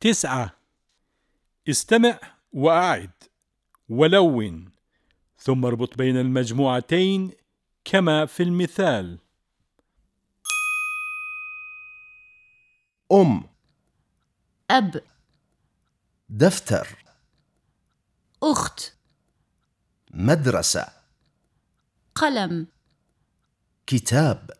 تسعة. استمع وأعد ولون ثم اربط بين المجموعتين كما في المثال. أم. أب. دفتر. أخت. مدرسة. قلم. كتاب.